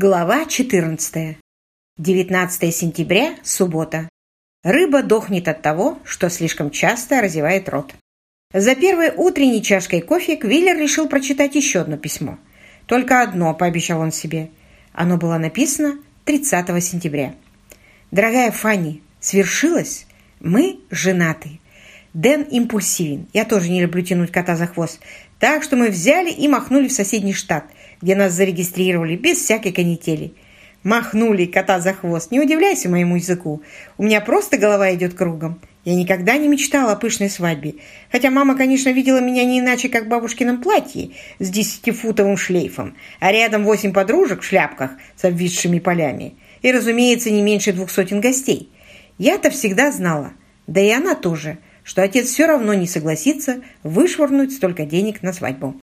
Глава 14. 19 сентября, суббота. Рыба дохнет от того, что слишком часто разевает рот. За первой утренней чашкой кофе Квиллер решил прочитать еще одно письмо. Только одно, пообещал он себе. Оно было написано 30 сентября. «Дорогая Фанни, свершилось? Мы женаты. Дэн импульсивен. Я тоже не люблю тянуть кота за хвост. Так что мы взяли и махнули в соседний штат – где нас зарегистрировали без всякой канители. Махнули кота за хвост. Не удивляйся моему языку. У меня просто голова идет кругом. Я никогда не мечтала о пышной свадьбе. Хотя мама, конечно, видела меня не иначе, как в бабушкином платье с десятифутовым шлейфом, а рядом восемь подружек в шляпках с обвисшими полями. И, разумеется, не меньше двух сотен гостей. Я-то всегда знала, да и она тоже, что отец все равно не согласится вышвырнуть столько денег на свадьбу.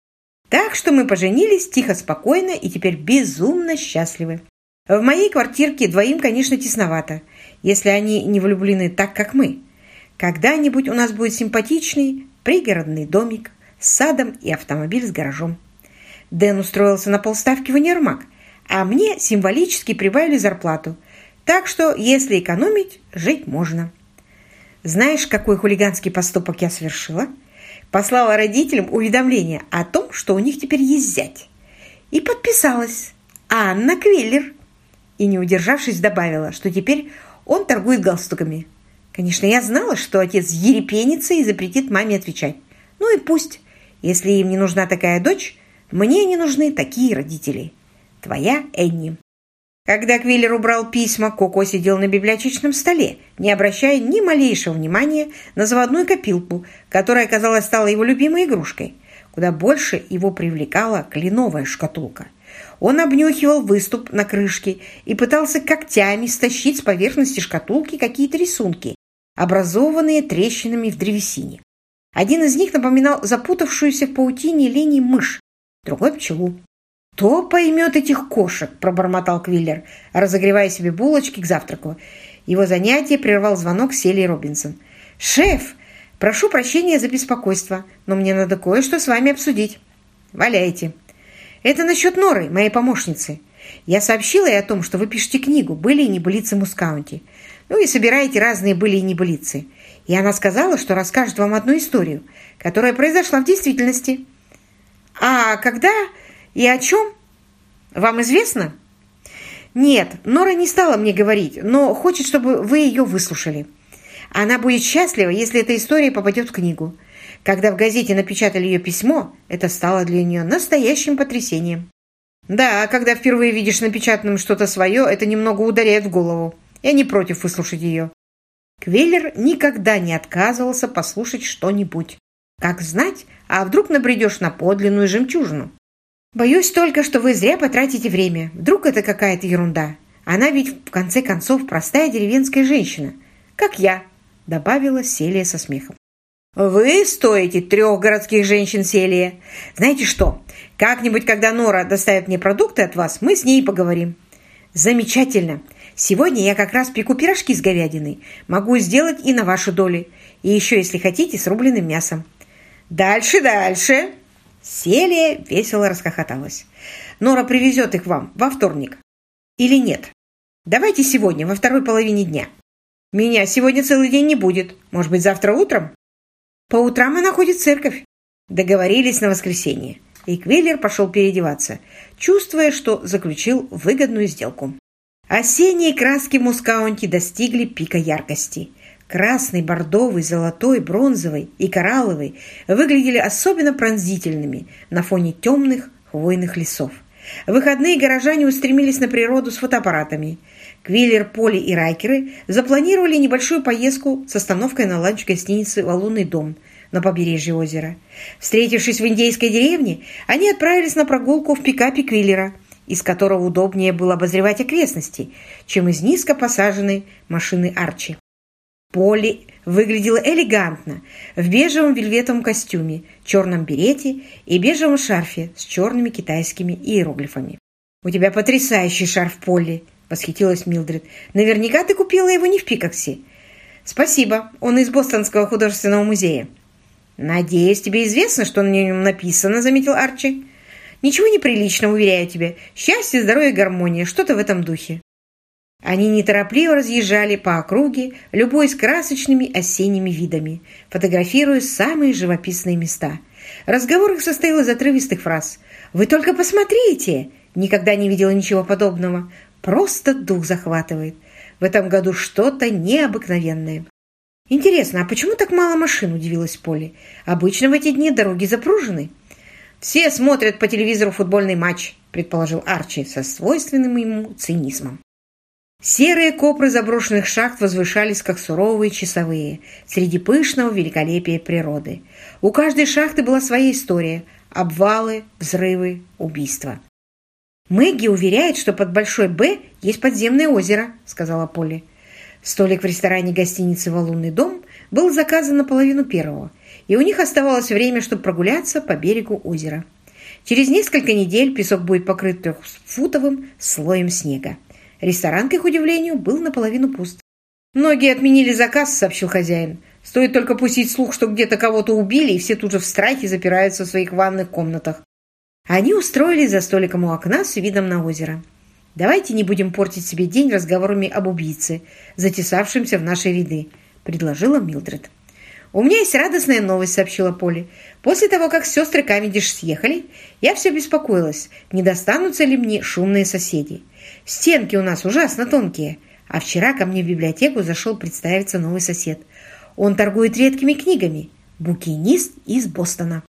Так что мы поженились тихо, спокойно и теперь безумно счастливы. В моей квартирке двоим, конечно, тесновато, если они не влюблены так, как мы. Когда-нибудь у нас будет симпатичный пригородный домик с садом и автомобиль с гаражом. Дэн устроился на полставки в универмаг, а мне символически прибавили зарплату. Так что, если экономить, жить можно. Знаешь, какой хулиганский поступок я совершила? Послала родителям уведомление о том, что у них теперь есть зять. И подписалась Анна Квиллер. И, не удержавшись, добавила, что теперь он торгует галстуками. Конечно, я знала, что отец ерепенится и запретит маме отвечать. Ну и пусть. Если им не нужна такая дочь, мне не нужны такие родители. Твоя Энни. Когда Квиллер убрал письма, Коко сидел на библиотечном столе, не обращая ни малейшего внимания на заводную копилку, которая, казалось, стала его любимой игрушкой. Куда больше его привлекала кленовая шкатулка. Он обнюхивал выступ на крышке и пытался когтями стащить с поверхности шкатулки какие-то рисунки, образованные трещинами в древесине. Один из них напоминал запутавшуюся в паутине линии мышь, другой – пчелу. «Кто поймет этих кошек?» – пробормотал Квиллер, разогревая себе булочки к завтраку. Его занятие прервал звонок Селии Робинсон. «Шеф, прошу прощения за беспокойство, но мне надо кое-что с вами обсудить». «Валяйте». «Это насчет Норы, моей помощницы. Я сообщила ей о том, что вы пишете книгу «Были и небылицы Мускаунти». Ну и собираете разные были и небылицы. И она сказала, что расскажет вам одну историю, которая произошла в действительности. А когда и о чем? Вам известно? Нет, Нора не стала мне говорить, но хочет, чтобы вы ее выслушали. Она будет счастлива, если эта история попадет в книгу. Когда в газете напечатали ее письмо, это стало для нее настоящим потрясением. Да, когда впервые видишь напечатанным что-то свое, это немного ударяет в голову. Я не против выслушать ее. Квеллер никогда не отказывался послушать что-нибудь. Как знать, а вдруг набредешь на подлинную жемчужину? Боюсь только, что вы зря потратите время. Вдруг это какая-то ерунда. Она ведь, в конце концов, простая деревенская женщина. Как я, добавила Селия со смехом. «Вы стоите трех городских женщин, Селия. Знаете что, как-нибудь, когда Нора доставит мне продукты от вас, мы с ней поговорим». «Замечательно. Сегодня я как раз пеку пирожки с говядиной. Могу сделать и на вашу долю. И еще, если хотите, с рубленым мясом». «Дальше, дальше!» Селия весело расхохоталась. «Нора привезет их вам во вторник. Или нет? Давайте сегодня, во второй половине дня. Меня сегодня целый день не будет. Может быть, завтра утром?» «По утрам она ходит в церковь». Договорились на воскресенье. И Квиллер пошел переодеваться, чувствуя, что заключил выгодную сделку. Осенние краски Мускаунти достигли пика яркости. Красный, бордовый, золотой, бронзовый и коралловый выглядели особенно пронзительными на фоне темных хвойных лесов. В выходные горожане устремились на природу с фотоаппаратами. Квиллер, Поли и Райкеры запланировали небольшую поездку с остановкой на ланч гостиницы «Лунный дом» на побережье озера. Встретившись в индейской деревне, они отправились на прогулку в пикапе Квиллера, из которого удобнее было обозревать окрестности, чем из низко посаженной машины Арчи. Полли выглядела элегантно в бежевом вельветовом костюме, черном берете и бежевом шарфе с черными китайскими иероглифами. «У тебя потрясающий шарф, Полли!» – восхитилась Милдред. «Наверняка ты купила его не в Пикаксе». «Спасибо, он из Бостонского художественного музея». «Надеюсь, тебе известно, что на нем написано», – заметил Арчи. Ничего неприличного, уверяю тебя. Счастье, здоровье, гармония. Что-то в этом духе». Они неторопливо разъезжали по округе, любуясь красочными осенними видами, фотографируя самые живописные места. Разговор их состоял из отрывистых фраз. «Вы только посмотрите!» Никогда не видела ничего подобного. Просто дух захватывает. В этом году что-то необыкновенное. «Интересно, а почему так мало машин?» – удивилась Полли. «Обычно в эти дни дороги запружены». «Все смотрят по телевизору футбольный матч», – предположил Арчи со свойственным ему цинизмом. Серые копры заброшенных шахт возвышались, как суровые часовые, среди пышного великолепия природы. У каждой шахты была своя история – обвалы, взрывы, убийства. «Мэгги уверяет, что под Большой Б есть подземное озеро», – сказала Полли. Столик в ресторане гостиницы «Валунный дом» был заказан на половину первого, и у них оставалось время, чтобы прогуляться по берегу озера. Через несколько недель песок будет покрыт трехфутовым слоем снега. Ресторан, к их удивлению, был наполовину пуст. «Многие отменили заказ», — сообщил хозяин. «Стоит только пустить слух, что где-то кого-то убили, и все тут же в страхе запираются в своих ванных комнатах». Они устроились за столиком у окна с видом на озеро. «Давайте не будем портить себе день разговорами об убийце, затесавшемся в наши ряды», — предложила Милдред. «У меня есть радостная новость», — сообщила Поли. «После того, как сестры Камедиш съехали, я все беспокоилась, не достанутся ли мне шумные соседи. Стенки у нас ужасно тонкие. А вчера ко мне в библиотеку зашел представиться новый сосед. Он торгует редкими книгами. Букинист из Бостона.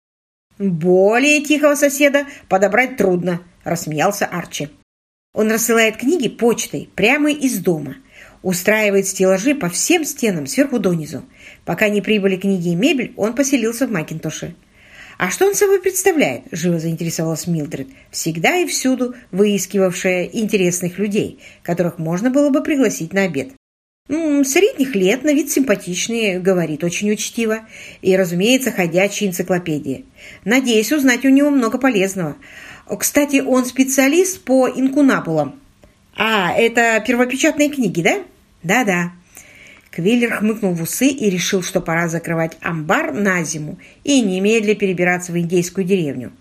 «Более тихого соседа подобрать трудно», – рассмеялся Арчи. Он рассылает книги почтой прямо из дома. Устраивает стеллажи по всем стенам, сверху донизу. Пока не прибыли книги и мебель, он поселился в Макинтоше. «А что он собой представляет?» – живо заинтересовалась Милдред, всегда и всюду выискивавшая интересных людей, которых можно было бы пригласить на обед. Средних лет, на вид симпатичный, говорит очень учтиво. И, разумеется, ходячая энциклопедия. Надеюсь узнать у него много полезного. Кстати, он специалист по инкунабулам. А, это первопечатные книги, да? Да-да. Квиллер хмыкнул в усы и решил, что пора закрывать амбар на зиму и немедля перебираться в индейскую деревню.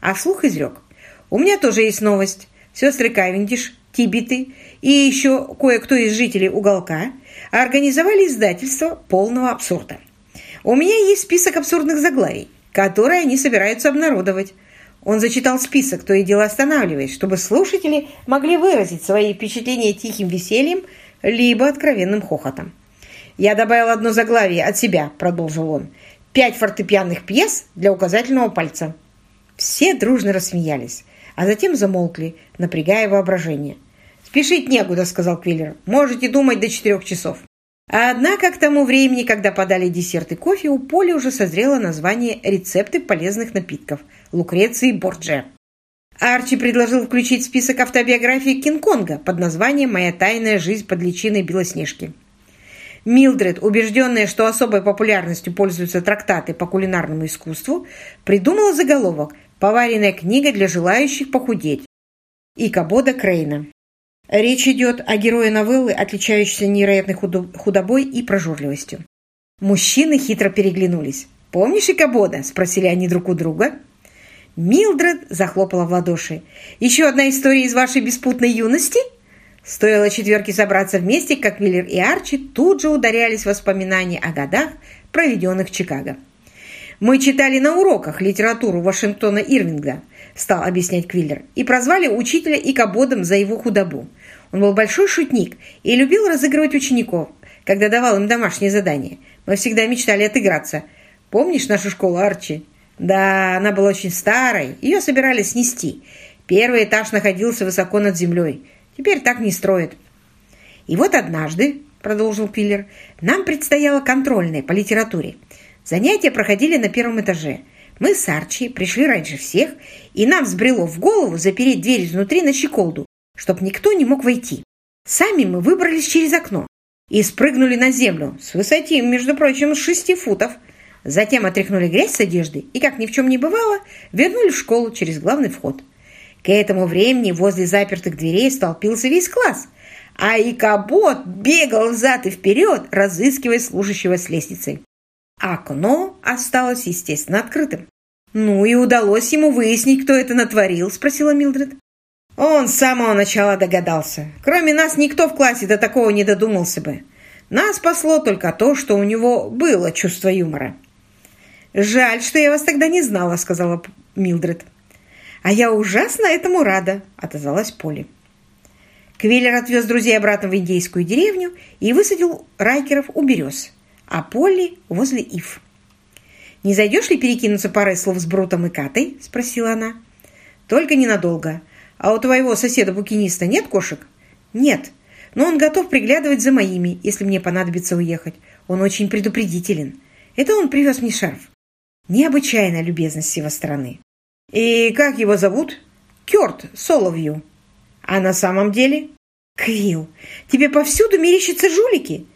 А вслух изрек. «У меня тоже есть новость. Сестры Кавендиш, Тибиты и еще кое-кто из жителей уголка организовали издательство полного абсурда. У меня есть список абсурдных заглавий, которые они собираются обнародовать. Он зачитал список, то и дело останавливаясь, чтобы слушатели могли выразить свои впечатления тихим весельем либо откровенным хохотом. «Я добавил одно заглавие от себя», — продолжил он. «Пять фортепианных пьес для указательного пальца». Все дружно рассмеялись, а затем замолкли, напрягая воображение. «Спешить некуда», — сказал Квиллер. «Можете думать до четырех часов». Однако к тому времени, когда подали десерт и кофе, у Поли уже созрело название «Рецепты полезных напитков» Лукреции Борджия. Арчи предложил включить в список автобиографии Кинг-Конга под названием «Моя тайная жизнь под личиной Белоснежки». Милдред, убежденная, что особой популярностью пользуются трактаты по кулинарному искусству, придумала заголовок «Поваренная книга для желающих похудеть» и Кабода Крейна. Речь идет о герое новеллы, отличающейся невероятной худобой и прожорливостью. Мужчины хитро переглянулись. «Помнишь Икабода?» – спросили они друг у друга. Милдред захлопала в ладоши. «Еще одна история из вашей беспутной юности?» Стоило четверке собраться вместе, как Миллер и Арчи тут же ударялись в воспоминания о годах, проведенных в Чикаго. «Мы читали на уроках литературу Вашингтона Ирвинга», стал объяснять Квиллер, и прозвали учителя икободом за его худобу. Он был большой шутник и любил разыгрывать учеников, когда давал им домашние задания. Мы всегда мечтали отыграться. Помнишь нашу школу Арчи? Да, она была очень старой, ее собирались снести. Первый этаж находился высоко над землей. Теперь так не строят. И вот однажды, продолжил Пиллер, нам предстояло контрольное по литературе. Занятия проходили на первом этаже. Мы с Арчи пришли раньше всех, и нам взбрело в голову запереть дверь изнутри на щеколду, чтоб никто не мог войти. Сами мы выбрались через окно и спрыгнули на землю с высоты, между прочим, шести футов. Затем отряхнули грязь с одежды и, как ни в чем не бывало, вернули в школу через главный вход. К этому времени возле запертых дверей столпился весь класс, а Икабот бегал взад и вперед, разыскивая служащего с лестницей. Окно осталось, естественно, открытым. «Ну и удалось ему выяснить, кто это натворил?» – спросила Милдред. Он с самого начала догадался. Кроме нас никто в классе до такого не додумался бы. Нас спасло только то, что у него было чувство юмора. «Жаль, что я вас тогда не знала», — сказала Милдред. «А я ужасно этому рада», — отозвалась Поли. Квиллер отвез друзей обратно в индейскую деревню и высадил Райкеров у берез, а Полли возле Ив. «Не зайдешь ли перекинуться парой слов с Брутом и Катой?» – спросила она. «Только ненадолго. А у твоего соседа-букиниста нет кошек?» «Нет но он готов приглядывать за моими, если мне понадобится уехать. Он очень предупредителен. Это он привез мне шарф. Необычайная любезность с его стороны. И как его зовут? Кёрт Соловью. А на самом деле? Квилл, тебе повсюду мерещатся жулики.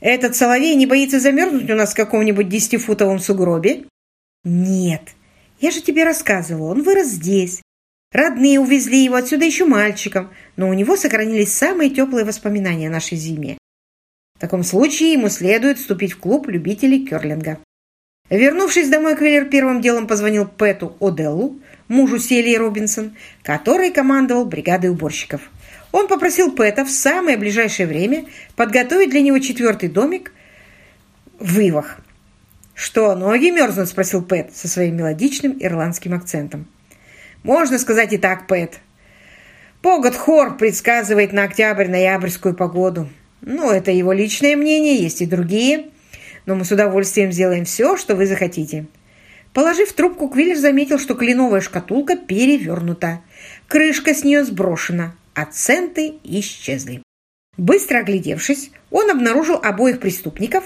Этот соловей не боится замерзнуть у нас в каком-нибудь десятифутовом сугробе? Нет. Я же тебе рассказывала, он вырос здесь. Родные увезли его отсюда еще мальчиком, но у него сохранились самые теплые воспоминания о нашей зиме. В таком случае ему следует вступить в клуб любителей керлинга. Вернувшись домой, Квиллер первым делом позвонил Пэту Оделлу, мужу Селии Робинсон, который командовал бригадой уборщиков. Он попросил Пэта в самое ближайшее время подготовить для него четвертый домик в Ивах. «Что, ноги мерзнут?» – спросил Пэт со своим мелодичным ирландским акцентом. Можно сказать и так, Пэт. Погод Хор предсказывает на октябрь-ноябрьскую погоду. Ну, это его личное мнение, есть и другие. Но мы с удовольствием сделаем все, что вы захотите. Положив трубку, Квиллер заметил, что кленовая шкатулка перевернута. Крышка с нее сброшена, а исчезли. Быстро оглядевшись, он обнаружил обоих преступников,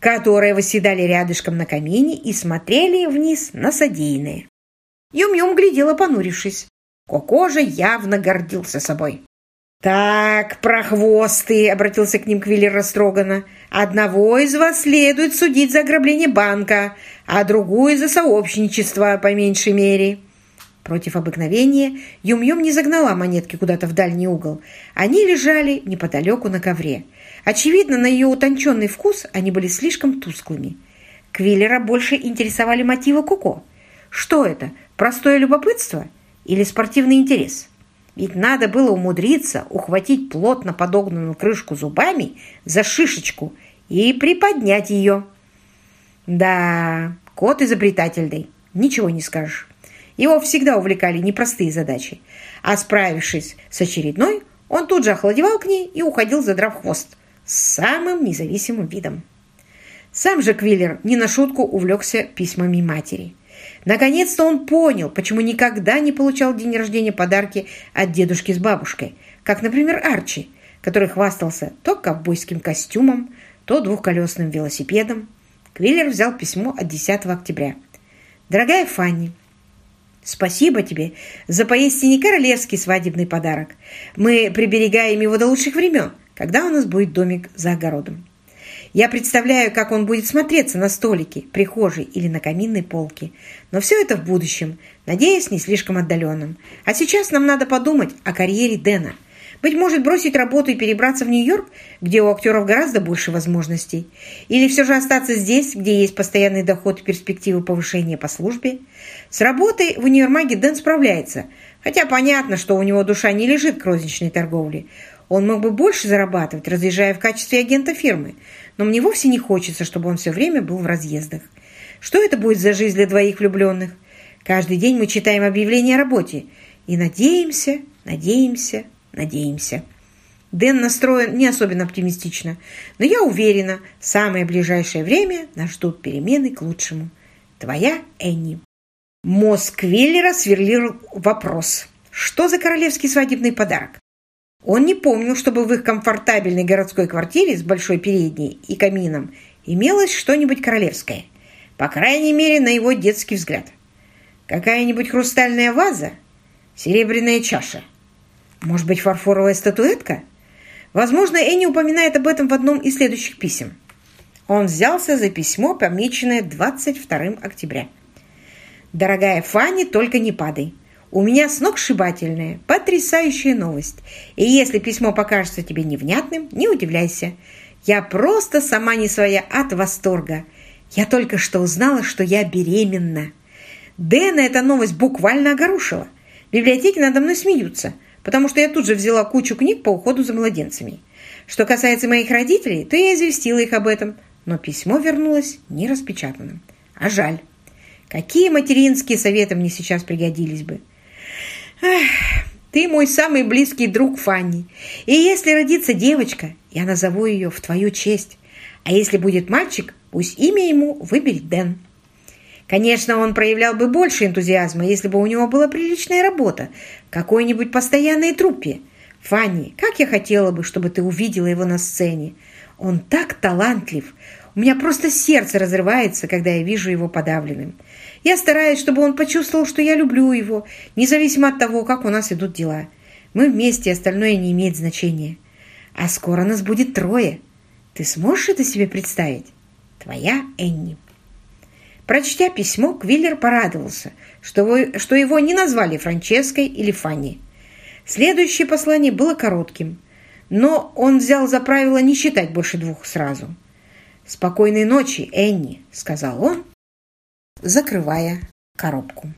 которые восседали рядышком на камине и смотрели вниз на содеянное. Юм-Юм глядела, понурившись. Коко же явно гордился собой. «Так, прохвосты!» — обратился к ним Квиллер растроганно. «Одного из вас следует судить за ограбление банка, а другую за сообщничество, по меньшей мере». Против обыкновения Юм-Юм не загнала монетки куда-то в дальний угол. Они лежали неподалеку на ковре. Очевидно, на ее утонченный вкус они были слишком тусклыми. Квиллера больше интересовали мотивы Коко. Что это, Простое любопытство или спортивный интерес? Ведь надо было умудриться ухватить плотно подогнанную крышку зубами за шишечку и приподнять ее. Да, кот изобретательный, ничего не скажешь. Его всегда увлекали непростые задачи. А справившись с очередной, он тут же охладевал к ней и уходил, задрав хвост, с самым независимым видом. Сам же Квиллер не на шутку увлекся письмами матери. Наконец-то он понял, почему никогда не получал день рождения подарки от дедушки с бабушкой, как, например, Арчи, который хвастался то ковбойским костюмом, то двухколесным велосипедом. Квиллер взял письмо от 10 октября. «Дорогая Фанни, Спасибо тебе за поистине королевский свадебный подарок. Мы приберегаем его до лучших времен, когда у нас будет домик за огородом. Я представляю, как он будет смотреться на столике, прихожей или на каминной полке. Но все это в будущем, надеюсь, не слишком отдаленном. А сейчас нам надо подумать о карьере Дэна. Быть может, бросить работу и перебраться в Нью-Йорк, где у актеров гораздо больше возможностей? Или все же остаться здесь, где есть постоянный доход и перспективы повышения по службе? С работой в универмаге Дэн справляется, хотя понятно, что у него душа не лежит к розничной торговле. Он мог бы больше зарабатывать, разъезжая в качестве агента фирмы, но мне вовсе не хочется, чтобы он все время был в разъездах. Что это будет за жизнь для двоих влюбленных? Каждый день мы читаем объявления о работе и надеемся, надеемся, надеемся. Дэн настроен не особенно оптимистично, но я уверена, в самое ближайшее время нас ждут перемены к лучшему. Твоя Энни. Мозг Веллера сверлил вопрос. Что за королевский свадебный подарок? Он не помнил, чтобы в их комфортабельной городской квартире с большой передней и камином имелось что-нибудь королевское. По крайней мере, на его детский взгляд. Какая-нибудь хрустальная ваза? Серебряная чаша? Может быть, фарфоровая статуэтка? Возможно, Энни упоминает об этом в одном из следующих писем. Он взялся за письмо, помеченное 22 октября. «Дорогая Фанни, только не падай. У меня сногсшибательная, потрясающая новость. И если письмо покажется тебе невнятным, не удивляйся. Я просто сама не своя от восторга. Я только что узнала, что я беременна. Дэна эта новость буквально огорушила. В библиотеке надо мной смеются, потому что я тут же взяла кучу книг по уходу за младенцами. Что касается моих родителей, то я известила их об этом, но письмо вернулось нераспечатанным. А жаль. Какие материнские советы мне сейчас пригодились бы? Эх, ты мой самый близкий друг, Фанни. И если родится девочка, я назову ее в твою честь. А если будет мальчик, пусть имя ему выберет Дэн. Конечно, он проявлял бы больше энтузиазма, если бы у него была приличная работа какой-нибудь постоянной труппе. Фанни, как я хотела бы, чтобы ты увидела его на сцене. Он так талантлив. У меня просто сердце разрывается, когда я вижу его подавленным. Я стараюсь, чтобы он почувствовал, что я люблю его, независимо от того, как у нас идут дела. Мы вместе, остальное не имеет значения. А скоро нас будет трое. Ты сможешь это себе представить? Твоя Энни. Прочтя письмо, Квиллер порадовался, что, вы, что его не назвали Франческой или Фанни. Следующее послание было коротким, но он взял за правило не считать больше двух сразу. «Спокойной ночи, Энни», — сказал он, закрывая коробку.